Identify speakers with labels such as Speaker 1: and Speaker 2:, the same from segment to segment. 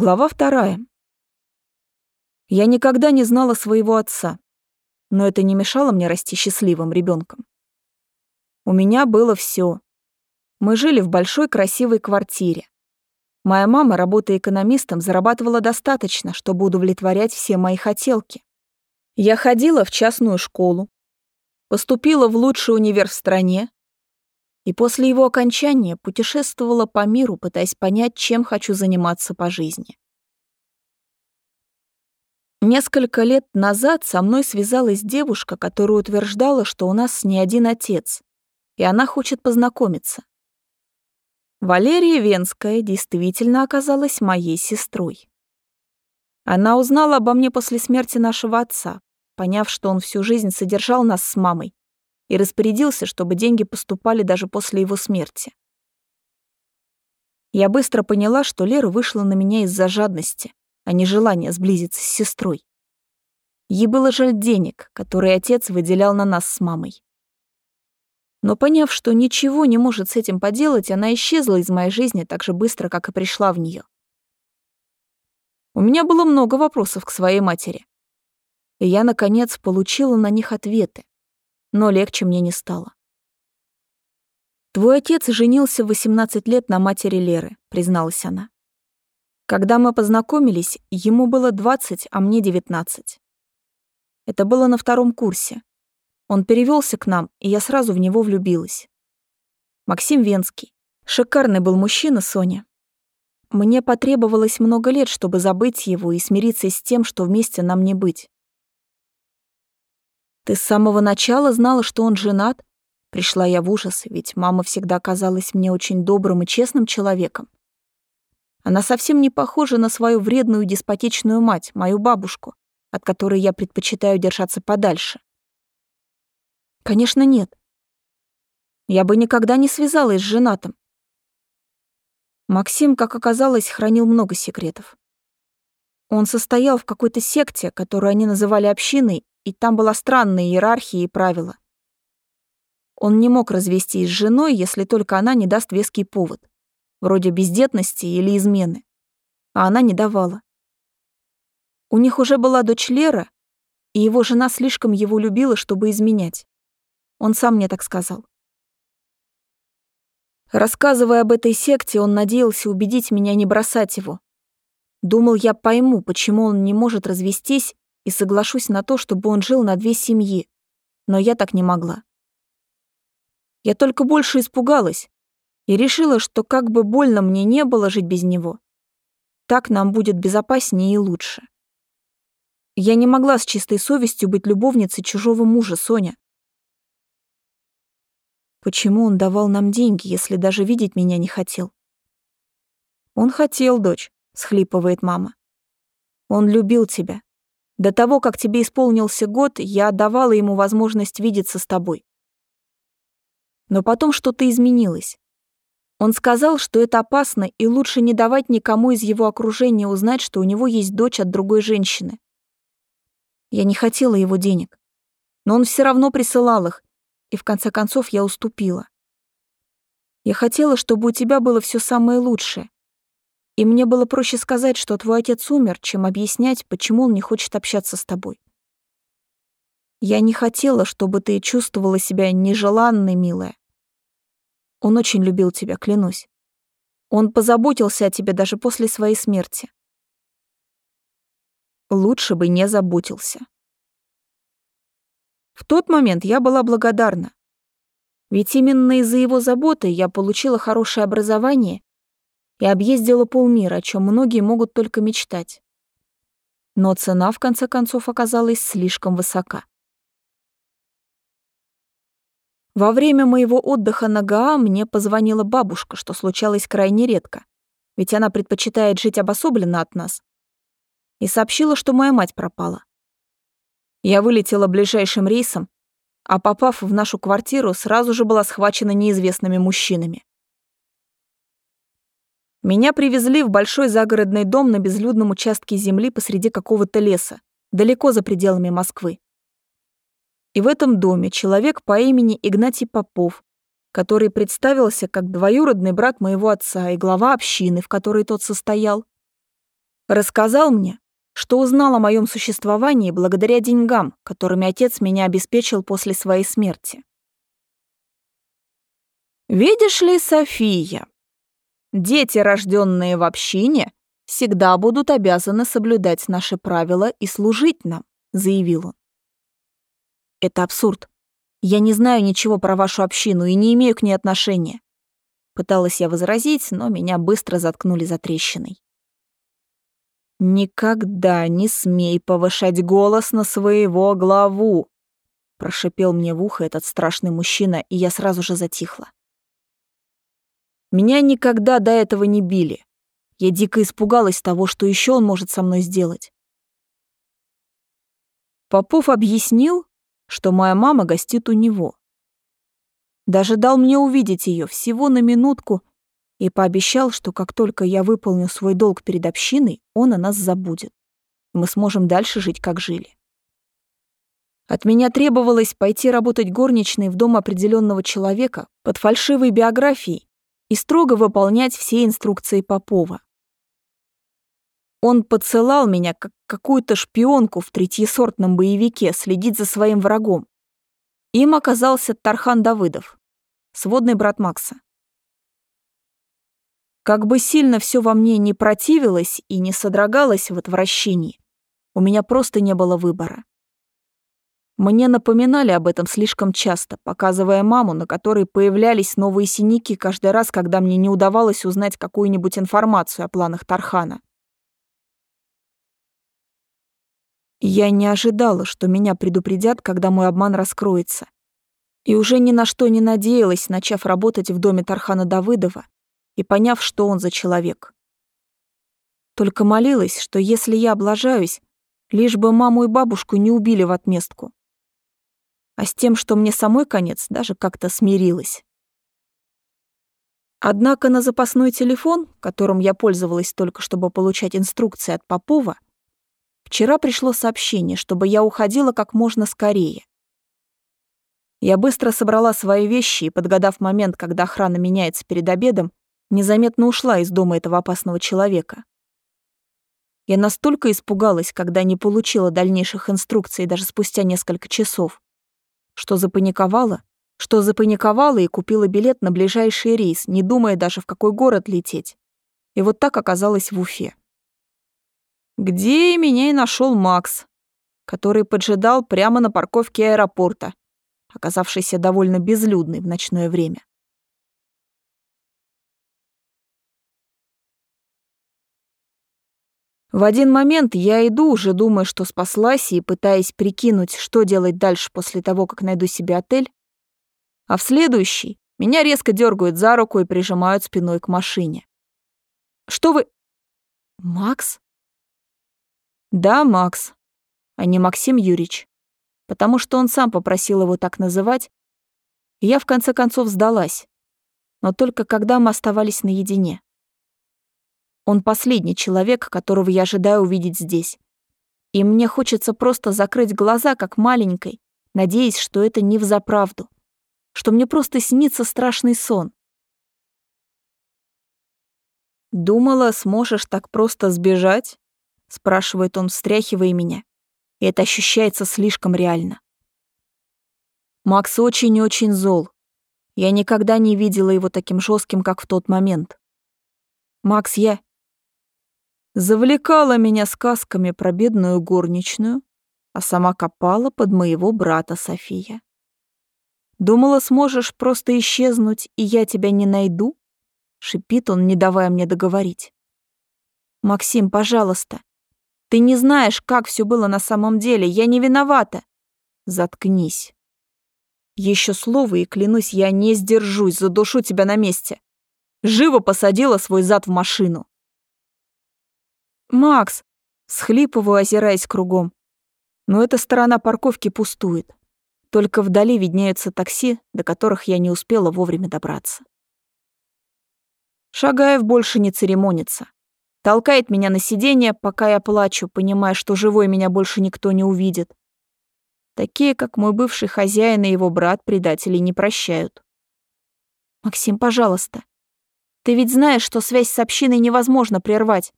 Speaker 1: Глава вторая. Я никогда не знала своего отца, но это не мешало мне расти счастливым ребенком. У меня было все. Мы жили в большой красивой квартире. Моя мама, работая экономистом, зарабатывала достаточно, чтобы удовлетворять все мои хотелки. Я ходила в частную школу, поступила в лучший универ в стране, и после его окончания путешествовала по миру, пытаясь понять, чем хочу заниматься по жизни. Несколько лет назад со мной связалась девушка, которая утверждала, что у нас не один отец, и она хочет познакомиться. Валерия Венская действительно оказалась моей сестрой. Она узнала обо мне после смерти нашего отца, поняв, что он всю жизнь содержал нас с мамой, и распорядился, чтобы деньги поступали даже после его смерти. Я быстро поняла, что Лера вышла на меня из-за жадности, а не желания сблизиться с сестрой. Ей было жаль денег, которые отец выделял на нас с мамой. Но поняв, что ничего не может с этим поделать, она исчезла из моей жизни так же быстро, как и пришла в нее. У меня было много вопросов к своей матери. И я, наконец, получила на них ответы но легче мне не стало. «Твой отец женился в 18 лет на матери Леры», — призналась она. «Когда мы познакомились, ему было 20, а мне 19. Это было на втором курсе. Он перевелся к нам, и я сразу в него влюбилась. Максим Венский. Шикарный был мужчина, Соня. Мне потребовалось много лет, чтобы забыть его и смириться с тем, что вместе нам не быть. Ты с самого начала знала, что он женат? Пришла я в ужас, ведь мама всегда казалась мне очень добрым и честным человеком. Она совсем не похожа на свою вредную деспотичную мать, мою бабушку, от которой я предпочитаю держаться подальше. Конечно, нет. Я бы никогда не связалась с женатым. Максим, как оказалось, хранил много секретов. Он состоял в какой-то секте, которую они называли общиной, и там была странная иерархия и правила. Он не мог развестись с женой, если только она не даст веский повод, вроде бездетности или измены. А она не давала. У них уже была дочь Лера, и его жена слишком его любила, чтобы изменять. Он сам мне так сказал. Рассказывая об этой секте, он надеялся убедить меня не бросать его. Думал, я пойму, почему он не может развестись и соглашусь на то, чтобы он жил на две семьи, но я так не могла. Я только больше испугалась и решила, что как бы больно мне не было жить без него, так нам будет безопаснее и лучше. Я не могла с чистой совестью быть любовницей чужого мужа, Соня. Почему он давал нам деньги, если даже видеть меня не хотел? Он хотел, дочь, схлипывает мама. Он любил тебя. До того, как тебе исполнился год, я давала ему возможность видеться с тобой. Но потом что-то изменилось. Он сказал, что это опасно и лучше не давать никому из его окружения узнать, что у него есть дочь от другой женщины. Я не хотела его денег, но он все равно присылал их, и в конце концов я уступила. Я хотела, чтобы у тебя было все самое лучшее, и мне было проще сказать, что твой отец умер, чем объяснять, почему он не хочет общаться с тобой. Я не хотела, чтобы ты чувствовала себя нежеланной, милая. Он очень любил тебя, клянусь. Он позаботился о тебе даже после своей смерти. Лучше бы не заботился. В тот момент я была благодарна. Ведь именно из-за его заботы я получила хорошее образование и объездила полмира, о чем многие могут только мечтать. Но цена, в конце концов, оказалась слишком высока. Во время моего отдыха на Гаа мне позвонила бабушка, что случалось крайне редко, ведь она предпочитает жить обособленно от нас, и сообщила, что моя мать пропала. Я вылетела ближайшим рейсом, а попав в нашу квартиру, сразу же была схвачена неизвестными мужчинами. Меня привезли в большой загородный дом на безлюдном участке земли посреди какого-то леса, далеко за пределами Москвы. И в этом доме человек по имени Игнатий Попов, который представился как двоюродный брат моего отца и глава общины, в которой тот состоял, Рассказал мне, что узнал о моем существовании благодаря деньгам, которыми отец меня обеспечил после своей смерти. Видишь ли, София, дети, рожденные в общине, всегда будут обязаны соблюдать наши правила и служить нам, заявил он. Это абсурд. Я не знаю ничего про вашу общину и не имею к ней отношения. Пыталась я возразить, но меня быстро заткнули за трещиной. «Никогда не смей повышать голос на своего главу!» Прошипел мне в ухо этот страшный мужчина, и я сразу же затихла. Меня никогда до этого не били. Я дико испугалась того, что еще он может со мной сделать. Попов объяснил, что моя мама гостит у него. Даже дал мне увидеть ее всего на минутку и пообещал, что как только я выполню свой долг перед общиной, он о нас забудет. И мы сможем дальше жить, как жили. От меня требовалось пойти работать горничной в дом определенного человека под фальшивой биографией и строго выполнять все инструкции Попова. Он подсылал меня, как какую-то шпионку в третьесортном боевике, следить за своим врагом. Им оказался Тархан Давыдов, сводный брат Макса. Как бы сильно все во мне не противилось и не содрогалось в отвращении, у меня просто не было выбора. Мне напоминали об этом слишком часто, показывая маму, на которой появлялись новые синяки каждый раз, когда мне не удавалось узнать какую-нибудь информацию о планах Тархана. Я не ожидала, что меня предупредят, когда мой обман раскроется. И уже ни на что не надеялась, начав работать в доме Тархана Давыдова и поняв, что он за человек. Только молилась, что если я облажаюсь, лишь бы маму и бабушку не убили в отместку. А с тем, что мне самой конец, даже как-то смирилась. Однако на запасной телефон, которым я пользовалась только чтобы получать инструкции от Попова, вчера пришло сообщение, чтобы я уходила как можно скорее. Я быстро собрала свои вещи и, подгадав момент, когда охрана меняется перед обедом, незаметно ушла из дома этого опасного человека. Я настолько испугалась, когда не получила дальнейших инструкций даже спустя несколько часов, что запаниковала, что запаниковала и купила билет на ближайший рейс, не думая даже в какой город лететь. И вот так оказалась в Уфе. Где меня и нашел Макс, который поджидал прямо на парковке аэропорта, оказавшийся довольно безлюдной в ночное время. В один момент я иду, уже думая, что спаслась, и пытаясь прикинуть, что делать дальше после того, как найду себе отель. А в следующий меня резко дергают за руку и прижимают спиной к машине. «Что вы...» «Макс?» «Да, Макс, а не Максим Юрьевич, потому что он сам попросил его так называть, и я в конце концов сдалась, но только когда мы оставались наедине. Он последний человек, которого я ожидаю увидеть здесь. И мне хочется просто закрыть глаза, как маленькой, надеясь, что это не взаправду, что мне просто снится страшный сон. «Думала, сможешь так просто сбежать?» — спрашивает он, встряхивая меня. И это ощущается слишком реально. Макс очень и очень зол. Я никогда не видела его таким жестким, как в тот момент. «Макс, я...» завлекала меня сказками про бедную горничную, а сама копала под моего брата София. Думала, сможешь просто исчезнуть, и я тебя не найду? Шипит он, не давая мне договорить. Максим, пожалуйста. Ты не знаешь, как все было на самом деле. Я не виновата. Заткнись. Еще слово, и клянусь, я не сдержусь, задушу тебя на месте. Живо посадила свой зад в машину. «Макс!» — схлипываю, озираясь кругом. Но эта сторона парковки пустует. Только вдали виднеются такси, до которых я не успела вовремя добраться. Шагаев больше не церемонится. Толкает меня на сиденье, пока я плачу, понимая, что живой меня больше никто не увидит. Такие, как мой бывший хозяин и его брат, предателей не прощают. «Максим, пожалуйста. Ты ведь знаешь, что связь с общиной невозможно прервать.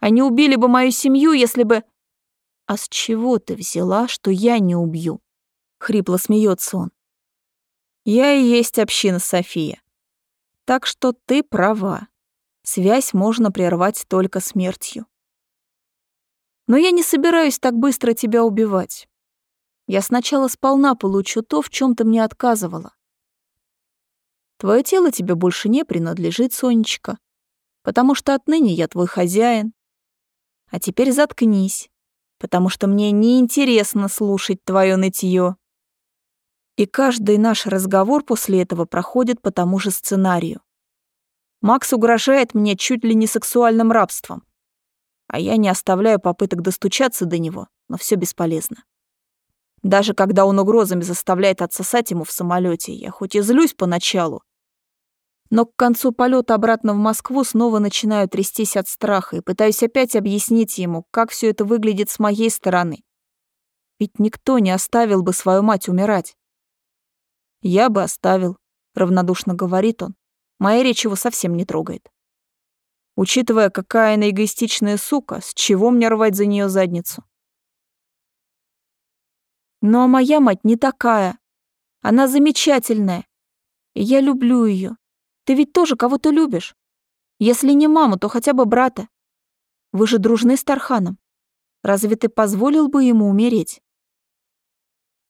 Speaker 1: Они убили бы мою семью, если бы... А с чего ты взяла, что я не убью? Хрипло смеется он. Я и есть община София. Так что ты права. Связь можно прервать только смертью. Но я не собираюсь так быстро тебя убивать. Я сначала сполна получу то, в чем ты мне отказывала. Твое тело тебе больше не принадлежит, Сонечка, потому что отныне я твой хозяин. А теперь заткнись, потому что мне неинтересно слушать твое нытье. И каждый наш разговор после этого проходит по тому же сценарию. Макс угрожает мне чуть ли не сексуальным рабством. А я не оставляю попыток достучаться до него, но все бесполезно. Даже когда он угрозами заставляет отсосать ему в самолете, я хоть и злюсь поначалу, но к концу полета обратно в Москву снова начинаю трястись от страха и пытаюсь опять объяснить ему, как все это выглядит с моей стороны. Ведь никто не оставил бы свою мать умирать. Я бы оставил, равнодушно говорит он. Моя речь его совсем не трогает. Учитывая, какая она эгоистичная сука, с чего мне рвать за нее задницу? Но ну, а моя мать не такая. Она замечательная. И я люблю ее. Ты ведь тоже кого-то любишь. Если не маму, то хотя бы брата. Вы же дружны с Тарханом. Разве ты позволил бы ему умереть?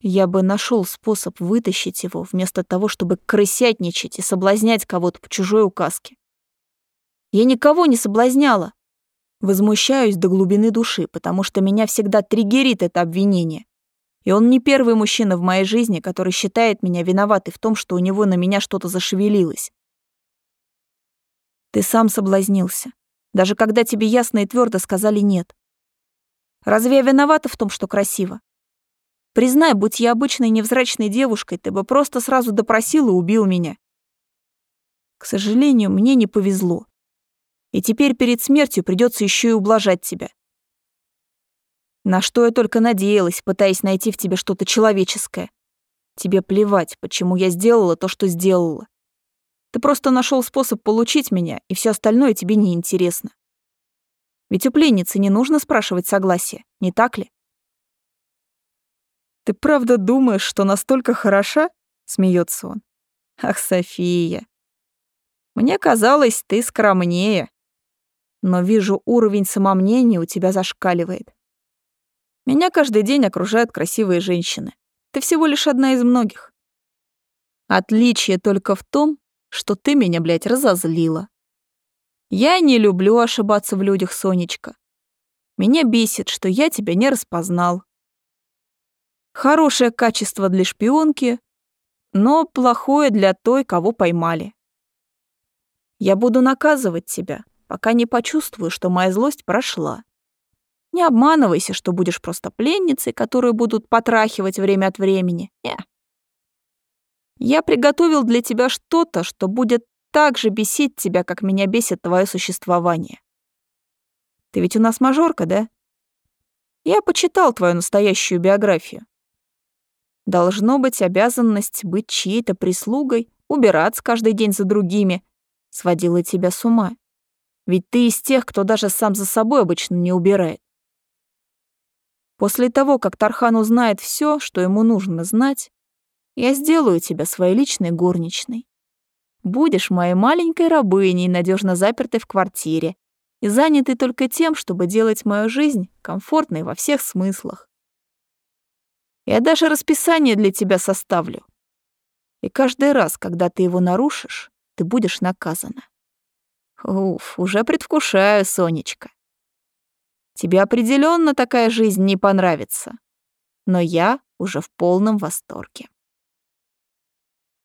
Speaker 1: Я бы нашел способ вытащить его, вместо того, чтобы крысятничать и соблазнять кого-то по чужой указке. Я никого не соблазняла. Возмущаюсь до глубины души, потому что меня всегда триггерит это обвинение. И он не первый мужчина в моей жизни, который считает меня виноватой в том, что у него на меня что-то зашевелилось. Ты сам соблазнился, даже когда тебе ясно и твердо сказали «нет». Разве я виновата в том, что красиво? Признай, будь я обычной невзрачной девушкой, ты бы просто сразу допросил и убил меня. К сожалению, мне не повезло. И теперь перед смертью придется еще и ублажать тебя. На что я только надеялась, пытаясь найти в тебе что-то человеческое. Тебе плевать, почему я сделала то, что сделала. Ты просто нашел способ получить меня, и все остальное тебе не интересно. Ведь у пленницы не нужно спрашивать согласия, не так ли? «Ты правда думаешь, что настолько хороша?» — смеется он. «Ах, София, мне казалось, ты скромнее. Но вижу, уровень самомнения у тебя зашкаливает. Меня каждый день окружают красивые женщины. Ты всего лишь одна из многих. Отличие только в том, что ты меня, блядь, разозлила. Я не люблю ошибаться в людях, Сонечка. Меня бесит, что я тебя не распознал. Хорошее качество для шпионки, но плохое для той, кого поймали. Я буду наказывать тебя, пока не почувствую, что моя злость прошла. Не обманывайся, что будешь просто пленницей, которую будут потрахивать время от времени. Не. Я приготовил для тебя что-то, что будет так же бесить тебя, как меня бесит твое существование. Ты ведь у нас мажорка, да? Я почитал твою настоящую биографию. Должно быть обязанность быть чьей-то прислугой, убираться каждый день за другими, сводила тебя с ума. Ведь ты из тех, кто даже сам за собой обычно не убирает. После того, как Тархан узнает все, что ему нужно знать, я сделаю тебя своей личной горничной. Будешь моей маленькой рабыней, надежно запертой в квартире, и занятой только тем, чтобы делать мою жизнь комфортной во всех смыслах. Я даже расписание для тебя составлю. И каждый раз, когда ты его нарушишь, ты будешь наказана. Уф, уже предвкушаю, Сонечка. Тебе определенно такая жизнь не понравится. Но я уже в полном восторге.